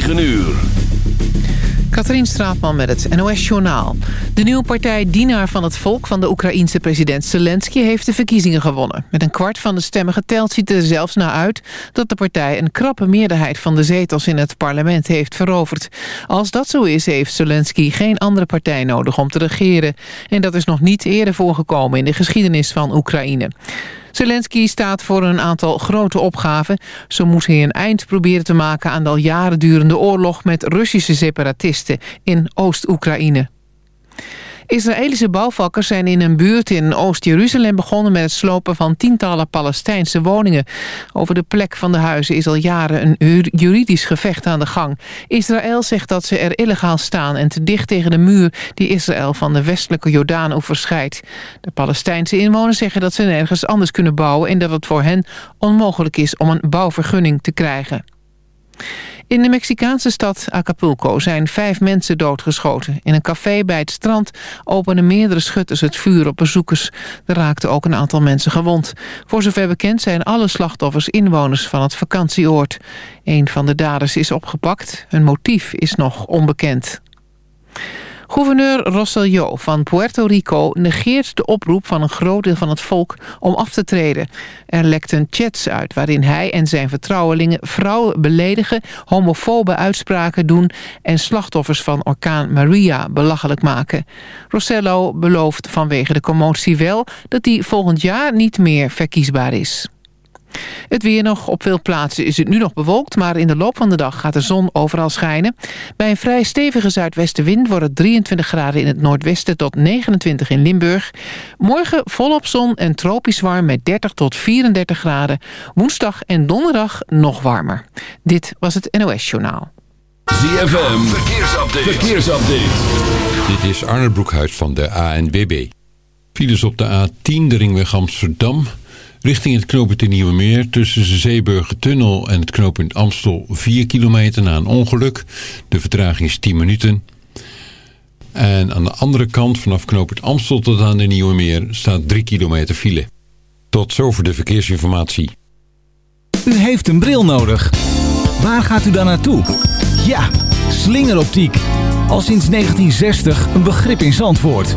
9 uur. Katrien Straatman met het NOS-journaal. De nieuwe partij Dienaar van het Volk van de Oekraïense president Zelensky... heeft de verkiezingen gewonnen. Met een kwart van de stemmen geteld ziet er zelfs naar uit... dat de partij een krappe meerderheid van de zetels in het parlement heeft veroverd. Als dat zo is, heeft Zelensky geen andere partij nodig om te regeren. En dat is nog niet eerder voorgekomen in de geschiedenis van Oekraïne. Zelensky staat voor een aantal grote opgaven. Zo moest hij een eind proberen te maken aan de al jaren durende oorlog met Russische separatisten in Oost-Oekraïne. Israëlische bouwvakkers zijn in een buurt in Oost-Jeruzalem begonnen met het slopen van tientallen Palestijnse woningen. Over de plek van de huizen is al jaren een juridisch gevecht aan de gang. Israël zegt dat ze er illegaal staan en te dicht tegen de muur die Israël van de westelijke Jordaan overschrijdt. De Palestijnse inwoners zeggen dat ze nergens anders kunnen bouwen en dat het voor hen onmogelijk is om een bouwvergunning te krijgen. In de Mexicaanse stad Acapulco zijn vijf mensen doodgeschoten. In een café bij het strand openen meerdere schutters het vuur op bezoekers. Er raakten ook een aantal mensen gewond. Voor zover bekend zijn alle slachtoffers inwoners van het vakantieoord. Een van de daders is opgepakt. Hun motief is nog onbekend. Gouverneur Rosselló van Puerto Rico negeert de oproep van een groot deel van het volk om af te treden. Er lekten chats uit waarin hij en zijn vertrouwelingen vrouwen beledigen, homofobe uitspraken doen en slachtoffers van orkaan Maria belachelijk maken. Rossello belooft vanwege de commotie wel dat hij volgend jaar niet meer verkiesbaar is. Het weer nog. Op veel plaatsen is het nu nog bewolkt... maar in de loop van de dag gaat de zon overal schijnen. Bij een vrij stevige zuidwestenwind wordt het 23 graden in het noordwesten... tot 29 in Limburg. Morgen volop zon en tropisch warm met 30 tot 34 graden. Woensdag en donderdag nog warmer. Dit was het NOS Journaal. ZFM, verkeersupdate. verkeersupdate. Dit is Arne Broekhuis van de ANWB. Files op de A10, de ringweg Amsterdam... Richting het knooppunt in Nieuwe Meer tussen de Zeeburger Tunnel en het knooppunt Amstel 4 kilometer na een ongeluk. De vertraging is 10 minuten. En aan de andere kant vanaf knooppunt Amstel tot aan de Nieuwe Meer staat 3 kilometer file. Tot zover de verkeersinformatie. U heeft een bril nodig. Waar gaat u dan naartoe? Ja, slingeroptiek. Al sinds 1960 een begrip in Zandvoort.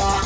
Bye.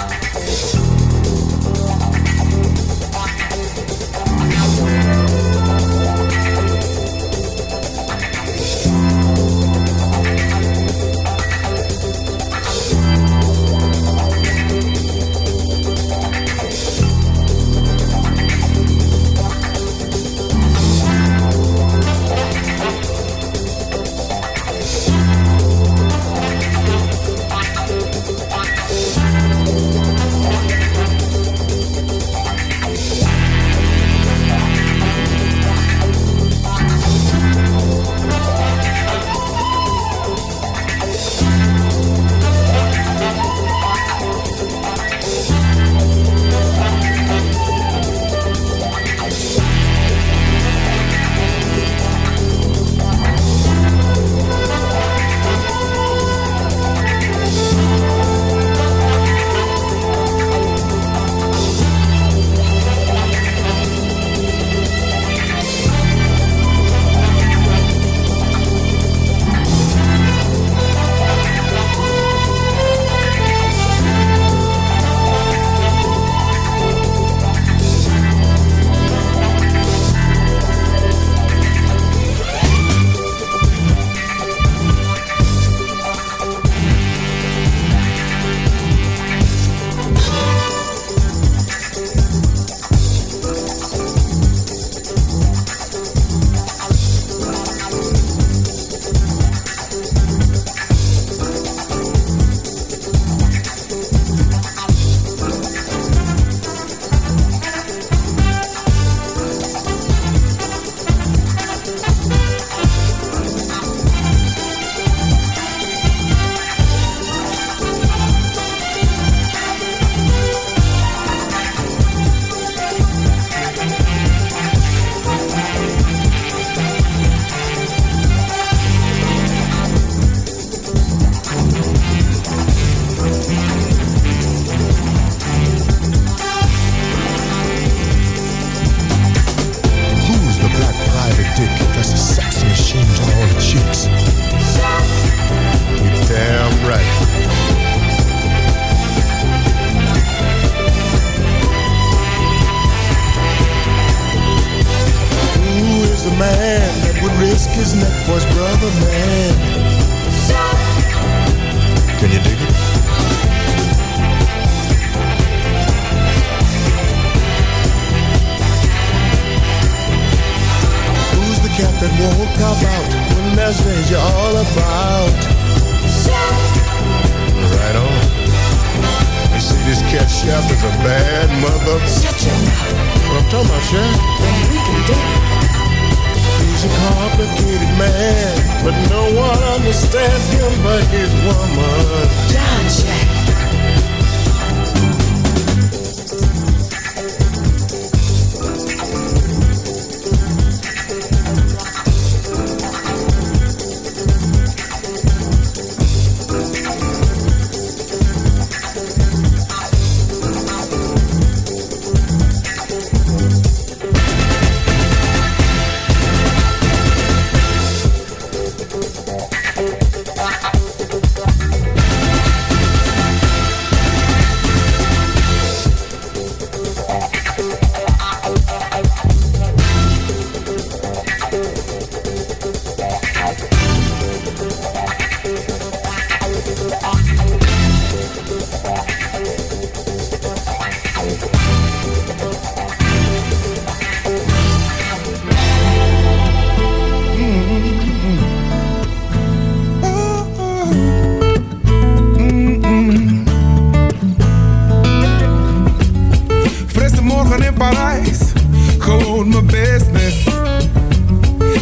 Mijn business.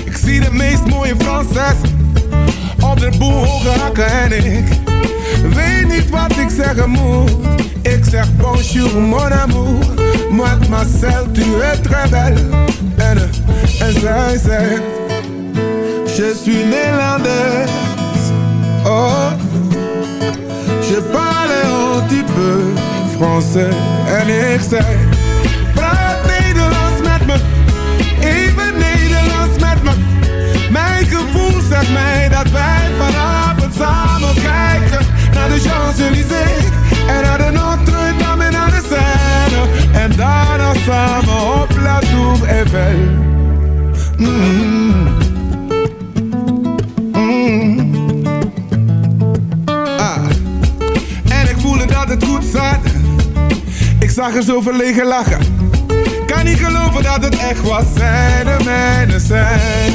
Ik zie de meest mooie Franses op de boel hakken en ik weet niet wat ik zeggen moet. Ik zeg bonjour mon amour, mademoiselle tu es très belle. En, eh, en zij zegt, je suis néerlandaise. Oh, je parle un petit peu français. En ik zeg, En naar de Notre-Dame en naar de Seine. En daarna samen op La Tour Eiffel. Mm. Mm. Ah. En ik voelde dat het goed zat. Ik zag er zo verlegen lachen. Kan niet geloven dat het echt was. Zij de mijne zijn.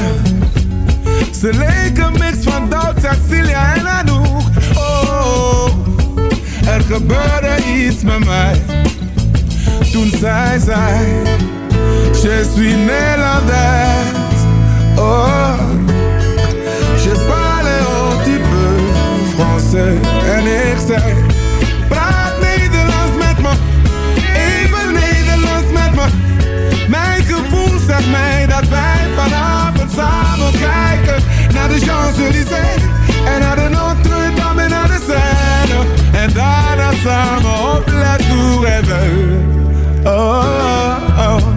Ze leken mix van Doud, Cecilia en Anouk. Er gebeurde iets met mij. Toen zij zei, je suis Nederlands. Oh, je parle un petit peu français. En ik zei, praat Nederlands met me. Even Nederlands met me. Mijn gevoel zegt mij dat wij vanavond samen kijken naar de Champs-Élysées en naar de de Seine. En daarna samen op La Tour Eiffel. Oh, oh, oh. Oh,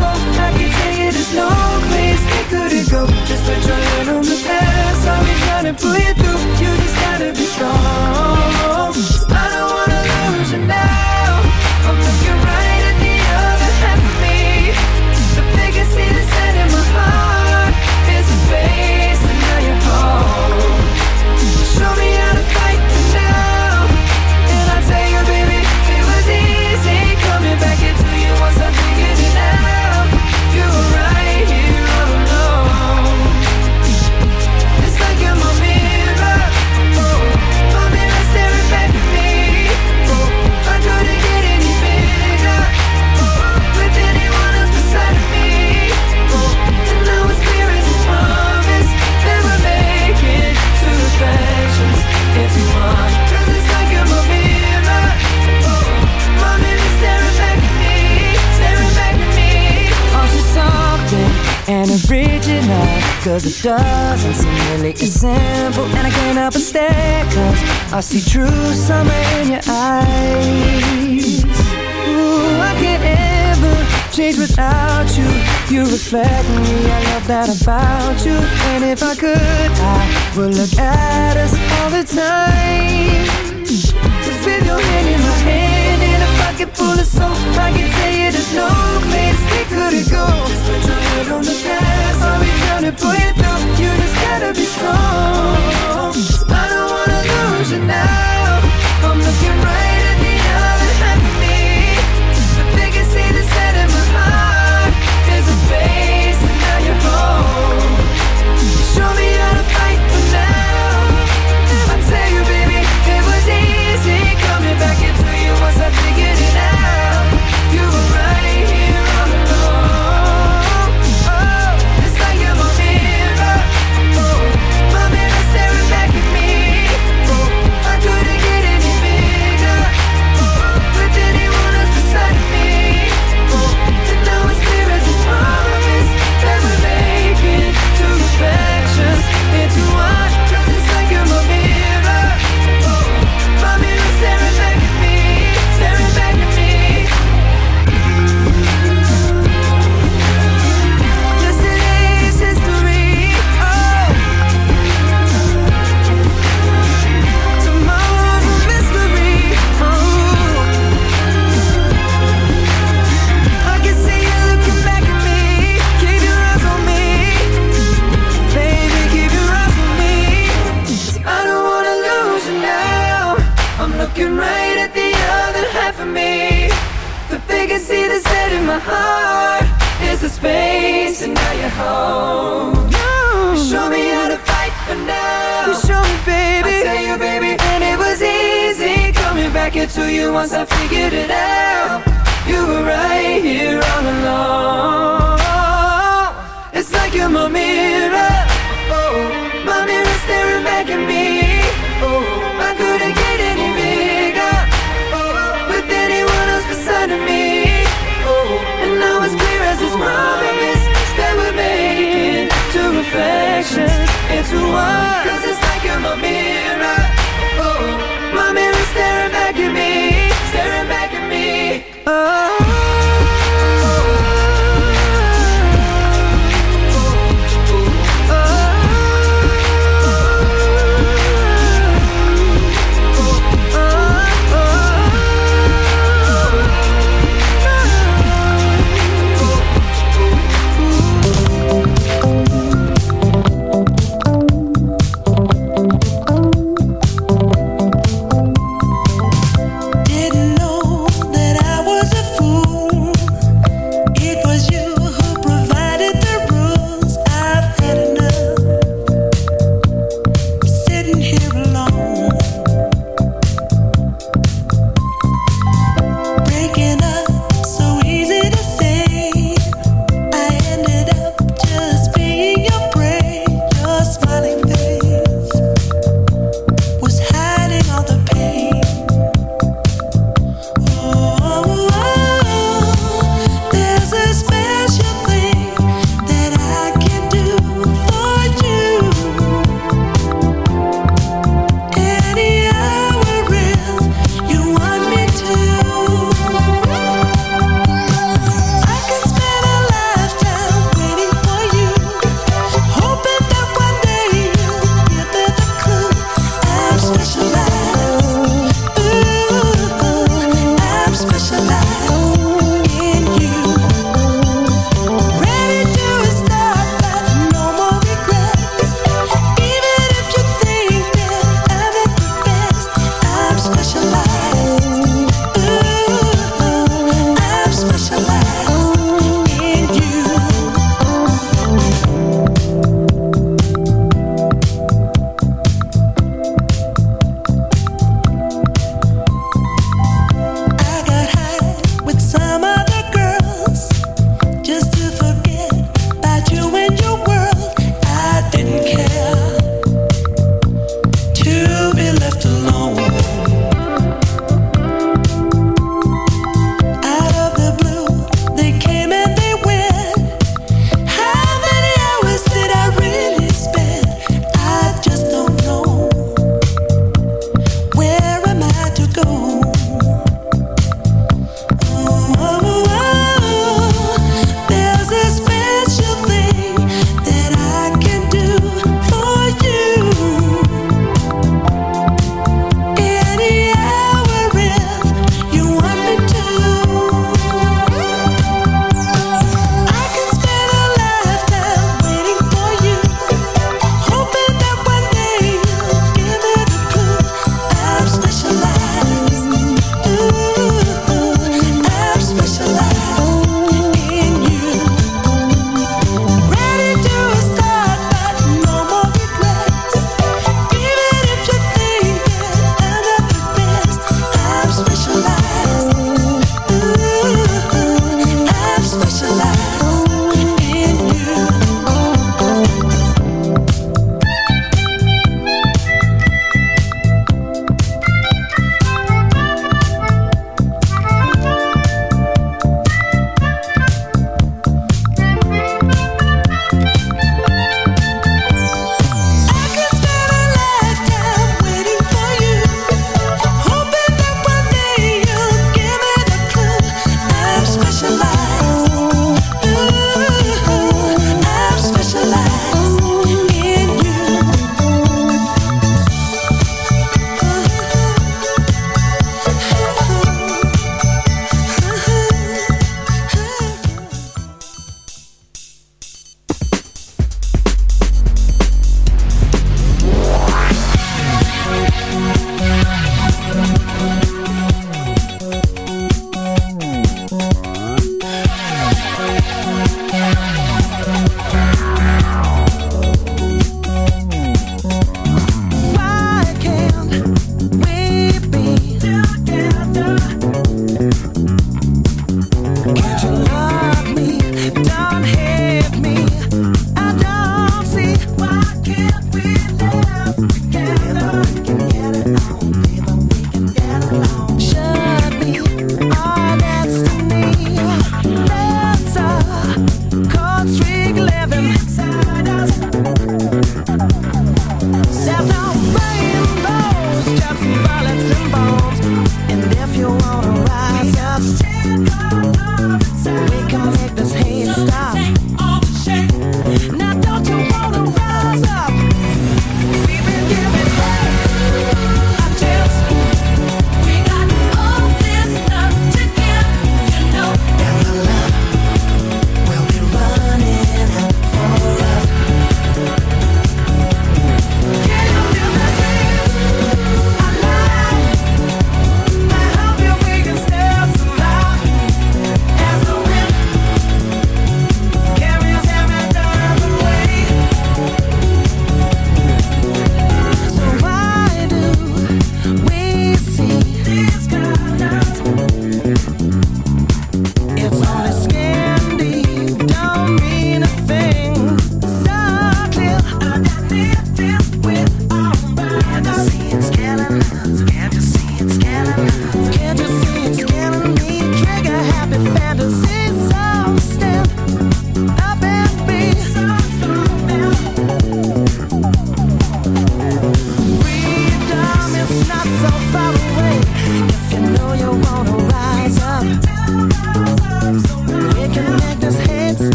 I can you no place couldn't go. Just put your hand on trying to pull you through. You just gotta be strong. I don't wanna lose you now. it doesn't seem really as simple And I can't help but stare Cause I see true summer in your eyes. Ooh, I can't ever change without you. You reflect me, I love that about you. And if I could, I would look at us all the time. Cause with your hand in my hand And a pocket full of soap I can tell you there's no place we couldn't go. Spread your head on the bed. I'll be trying to pull you through You just gotta be strong. I don't wanna lose you now. I'm looking right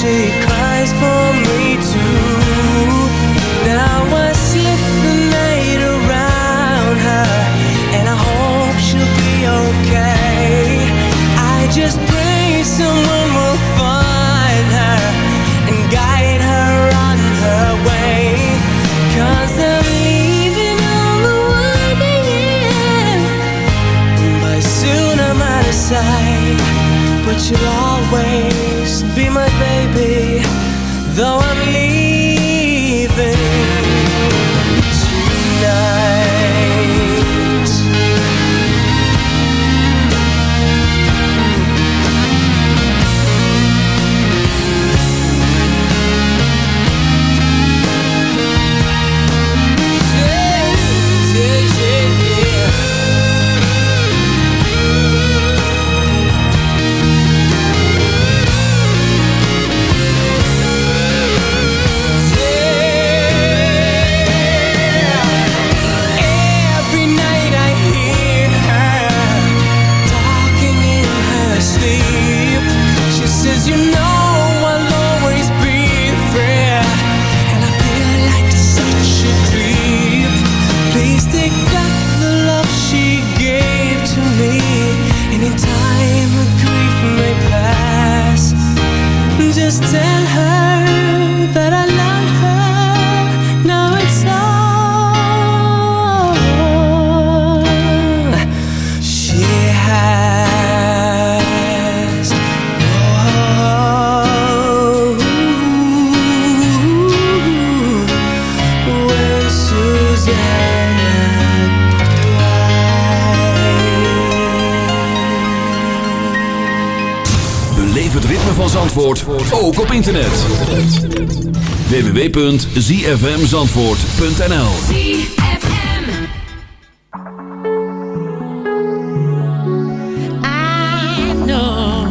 she cries for me too. Now I slip the night around her, and I hope she'll be okay. I just www.zfmzandvoort.nl I know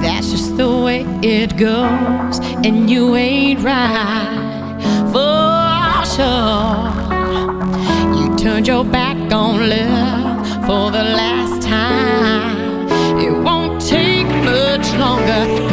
that's just the way it goes, and you ain't right for sure. You turned your back on love for the last time. It won't take much longer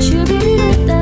She'll be right.